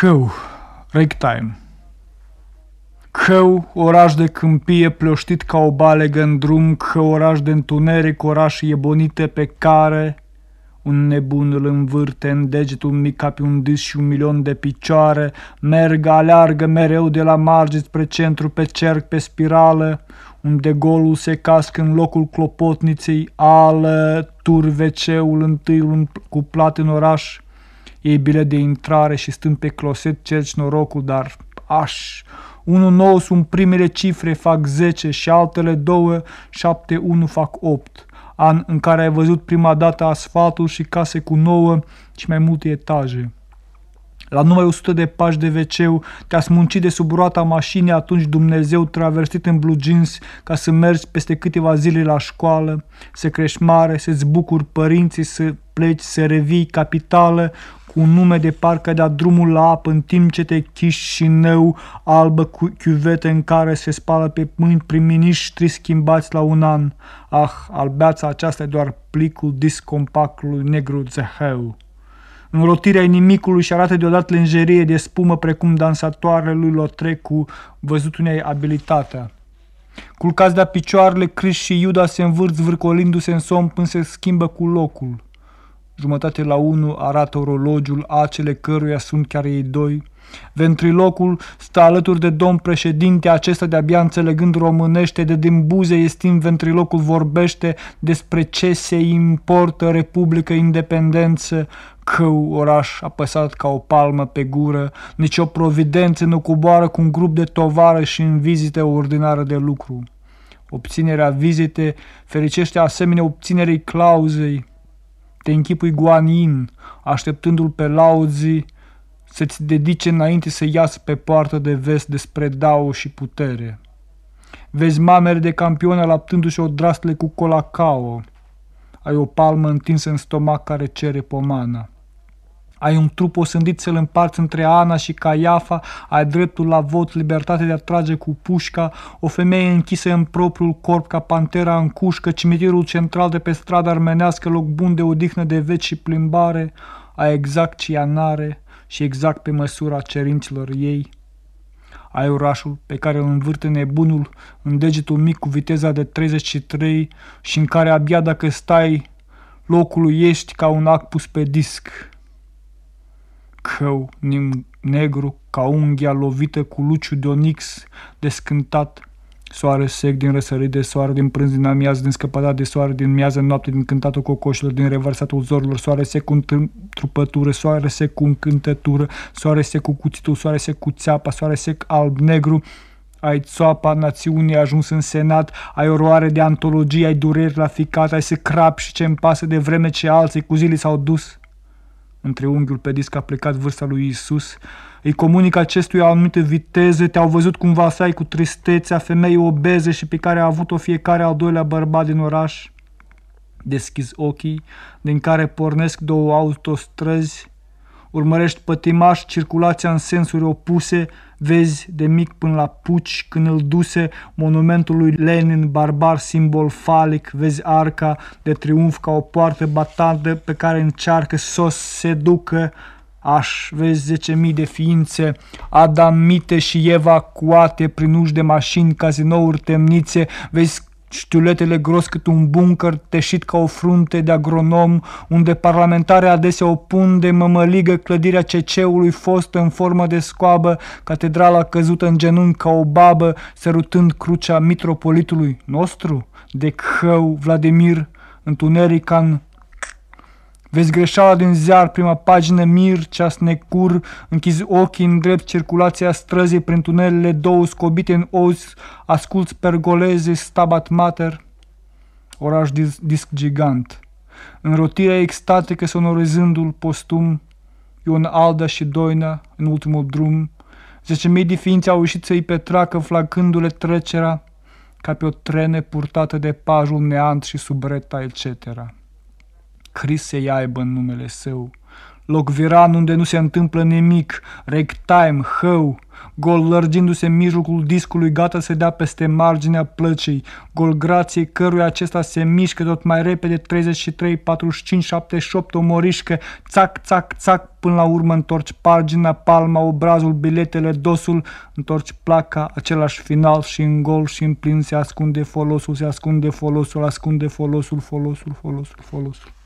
Hău, Ragtime Hău, oraș de câmpie ploștit ca o balegă în drum, Hău, oraș de întuneric, oraș iebonite pe care un nebun îl învârte în degetul mic ca pe un dis și un milion de picioare, merg, aleargă mereu de la margini spre centru pe cerc, pe spirală, unde golul se cască în locul clopotniței, ală, tur wc întâi cuplat în oraș, ei bilet de intrare și stând pe closet cerci norocul, dar aș, 1-9 sunt primele cifre, fac 10 și altele 2, 7-1 fac 8 an în care ai văzut prima dată asfaltul și case cu nouă și mai multe etaje. La numai 100 de pași de wc te-a smuncit de sub roata mașinii, atunci Dumnezeu traversit în blue jeans ca să mergi peste câteva zile la școală, să crești mare, să-ți bucuri părinții, să pleci, să revii capitală, cu un nume de parcă de-a drumul la apă în timp ce te chiși și neu albă cu chiuvete în care se spală pe mâini prim-ministri schimbați la un an. Ah, albeața aceasta e doar plicul discompactului negru zeheu. Înrotirea inimicului și arată deodată lenjerie de spumă precum dansatoarele lui Lotrec cu văzut unei abilitatea. Culcați de-a picioarele, Cris și Iuda se învârt zvârcolindu-se în somn până se schimbă cu locul. Jumătate la unu arată orologiul, acele căruia sunt chiar ei doi. Ventrilocul stă alături de domn președinte, acesta de-abia înțelegând românește, de din buze estim ventrilocul vorbește despre ce se importă Republică Independență, cău oraș apăsat ca o palmă pe gură, nici o providență nu coboară cu un grup de tovară și în vizite ordinară de lucru. Obținerea vizite fericește asemenea obținerii clauzei, te închipui Guan Yin, așteptându-l pe Laozi să-ți dedice înainte să iasă pe poartă de vest despre Dao și putere. Vezi mamere de campioni alaptându-și o drastle cu colacao. Ai o palmă întinsă în stomac care cere pomana. Ai un trup osândit să-l împarți între Ana și Caiafa, ai dreptul la vot, libertate de a trage cu pușca, o femeie închisă în propriul corp ca pantera în cușcă, cimitirul central de pe strada armenească, loc bun de odihnă de veci și plimbare, ai exact cianare și exact pe măsura cerinților ei. Ai orașul pe care îl învârte nebunul în degetul mic cu viteza de 33 și în care abia dacă stai locului ești ca un ac pus pe disc cău negru ca unghia lovită cu luciu de onix descântat, soare sec din răsărit de soare, din prânz, din amiază, din scăpătat de soare, din miază noapte, din cântatul cocoșilor, din revărsatul zorilor, soare sec cu trupătură, soare sec cu încântătură, soare sec cu cuțitul, soare sec cu țeapa, soare sec alb-negru, ai țoapa națiunii ajuns în senat, ai oroare de antologie, ai dureri la ficat, ai să crap și ce-mi pasă de vreme ce alții cu zilii s-au dus între unghiul pe disc a plecat vârsta lui Isus, îi comunică acestuia o anumită viteză, te-au văzut cumva să ai cu tristețea femei obeze și pe care a avut-o fiecare al doilea bărbat din oraș. Deschizi ochii, din care pornesc două autostrăzi, urmărești pătimaș circulația în sensuri opuse, vezi de mic până la puci când îl duse monumentul lui Lenin, barbar, simbol falic, vezi arca de triumf ca o poartă batandă pe care încearcă să o seducă. Aș, vezi zece mii de ființe, Adamite și Eva cuate prin uși de mașini, cazinouri, temnițe, vezi știuletele gros cât un buncăr teșit ca o frunte de agronom, unde parlamentare adesea opun de mămăligă clădirea ceceului fostă în formă de scoabă, catedrala căzută în genunchi ca o babă, sărutând crucea mitropolitului nostru, de Khău Vladimir, întunerican Vezi greșeala din ziar, prima pagină, mir, ceas necur, închizi ochii în drept circulația străzii prin tunelele două scobite în ozi, asculți pergoleze, stabat mater, oraș disc, disc gigant. Înrotirea extatică sonorizându-l postum, Ion Alda și Doina în ultimul drum, zece mii de ființe au ieșit să-i petracă flacându-le trecerea ca pe o trene purtată de pajul neant și subreta, etc. Chris să aibă în numele său. Loc viran unde nu se întâmplă nimic, ragtime, hău, Gol lărgindu-se în mijlocul discului, gata să dea peste marginea plăcii. Gol grație căruia acesta se mișcă tot mai repede, 33, 45, 78, o morișcă, țac, țac, țac, până la urmă întorci pagina, palma, obrazul, biletele, dosul, întorci placa, același final și în gol și în plin se ascunde folosul, se ascunde folosul, ascunde folosul, folosul, folosul, folosul.